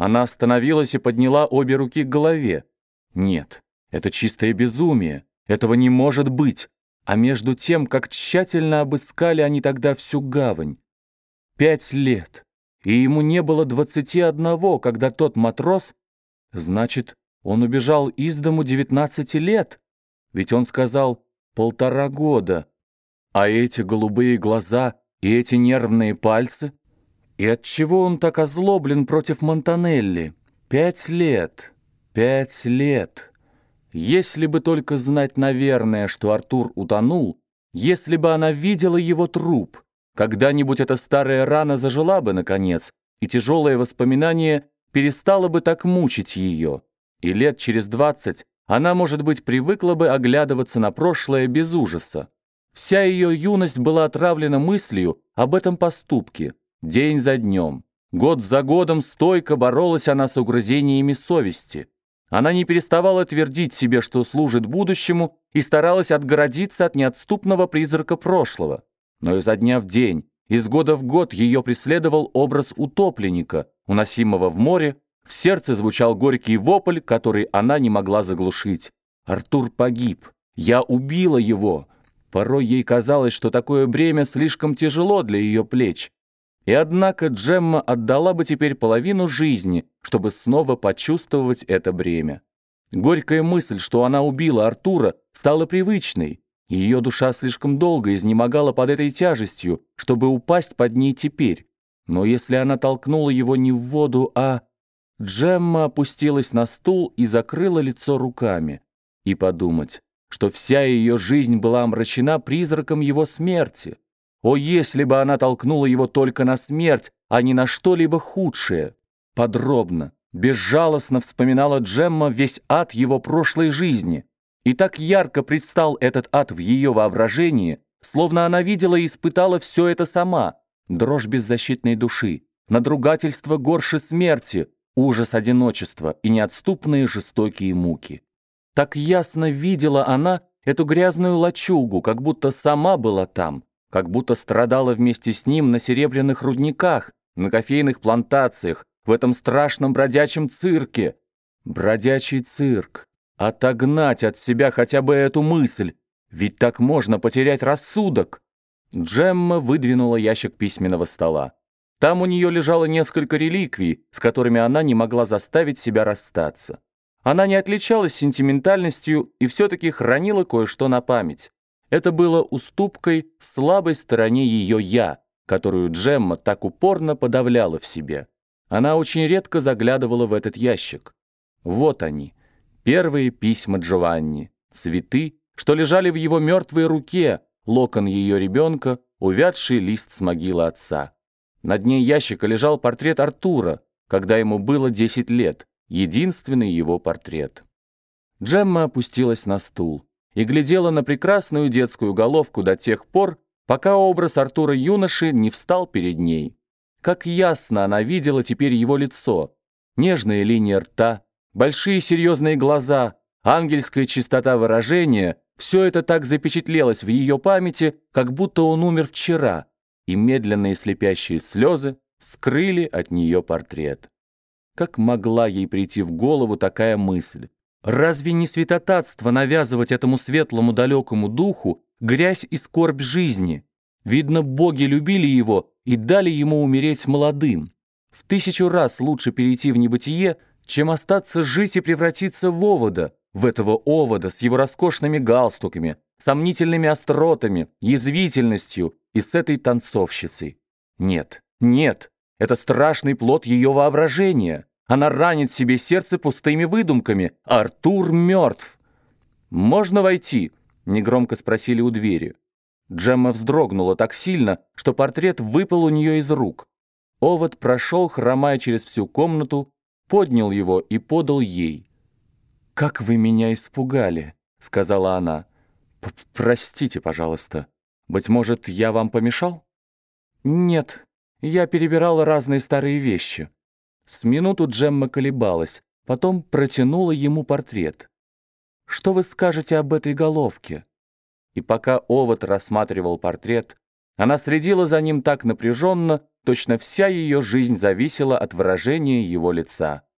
Она остановилась и подняла обе руки к голове. Нет, это чистое безумие. Этого не может быть. А между тем, как тщательно обыскали они тогда всю гавань. Пять лет. И ему не было двадцати одного, когда тот матрос... Значит, он убежал из дому девятнадцати лет. Ведь он сказал «полтора года». А эти голубые глаза и эти нервные пальцы? И отчего он так озлоблен против Монтанелли? Пять лет. Пять лет. Если бы только знать, наверное, что Артур утонул, если бы она видела его труп, когда-нибудь эта старая рана зажила бы, наконец, и тяжелое воспоминание перестало бы так мучить ее. И лет через двадцать она, может быть, привыкла бы оглядываться на прошлое без ужаса. Вся ее юность была отравлена мыслью об этом поступке, день за днем. Год за годом стойко боролась она с угрызениями совести. Она не переставала твердить себе, что служит будущему, и старалась отгородиться от неотступного призрака прошлого. Но изо дня в день, из года в год ее преследовал образ утопленника, уносимого в море, в сердце звучал горький вопль, который она не могла заглушить. «Артур погиб. Я убила его». Порой ей казалось, что такое бремя слишком тяжело для ее плеч. И однако Джемма отдала бы теперь половину жизни, чтобы снова почувствовать это бремя. Горькая мысль, что она убила Артура, стала привычной. Ее душа слишком долго изнемогала под этой тяжестью, чтобы упасть под ней теперь. Но если она толкнула его не в воду, а... Джемма опустилась на стул и закрыла лицо руками. И подумать, что вся ее жизнь была омрачена призраком его смерти. О, если бы она толкнула его только на смерть, а не на что-либо худшее! Подробно, безжалостно вспоминала Джемма весь ад его прошлой жизни. И так ярко предстал этот ад в ее воображении, словно она видела и испытала все это сама. Дрожь беззащитной души, надругательство горше смерти, ужас одиночества и неотступные жестокие муки. Так ясно видела она эту грязную лачугу, как будто сама была там, как будто страдала вместе с ним на серебряных рудниках, на кофейных плантациях, в этом страшном бродячем цирке. Бродячий цирк. Отогнать от себя хотя бы эту мысль, ведь так можно потерять рассудок. Джемма выдвинула ящик письменного стола. Там у нее лежало несколько реликвий, с которыми она не могла заставить себя расстаться. Она не отличалась сентиментальностью и все-таки хранила кое-что на память. Это было уступкой слабой стороне ее «я», которую Джемма так упорно подавляла в себе. Она очень редко заглядывала в этот ящик. Вот они, первые письма Джованни, цветы, что лежали в его мертвой руке, локон ее ребенка, увядший лист с могилы отца. На дне ящика лежал портрет Артура, когда ему было 10 лет, единственный его портрет. Джемма опустилась на стул и глядела на прекрасную детскую головку до тех пор, пока образ Артура юноши не встал перед ней. Как ясно она видела теперь его лицо, нежная линия рта, большие серьезные глаза, ангельская чистота выражения, все это так запечатлелось в ее памяти, как будто он умер вчера, и медленные слепящие слезы скрыли от нее портрет. Как могла ей прийти в голову такая мысль? Разве не святотатство навязывать этому светлому далекому духу грязь и скорбь жизни? Видно, боги любили его и дали ему умереть молодым. В тысячу раз лучше перейти в небытие, чем остаться жить и превратиться в овода, в этого овода с его роскошными галстуками, сомнительными остротами, язвительностью и с этой танцовщицей. Нет, нет, это страшный плод ее воображения. Она ранит себе сердце пустыми выдумками. Артур мертв. «Можно войти?» — негромко спросили у двери. Джемма вздрогнула так сильно, что портрет выпал у нее из рук. Овод прошел, хромая через всю комнату, поднял его и подал ей. «Как вы меня испугали!» — сказала она. «Простите, пожалуйста. Быть может, я вам помешал?» «Нет, я перебирала разные старые вещи». С минуту Джемма колебалась, потом протянула ему портрет. «Что вы скажете об этой головке?» И пока Овод рассматривал портрет, она следила за ним так напряженно, точно вся ее жизнь зависела от выражения его лица.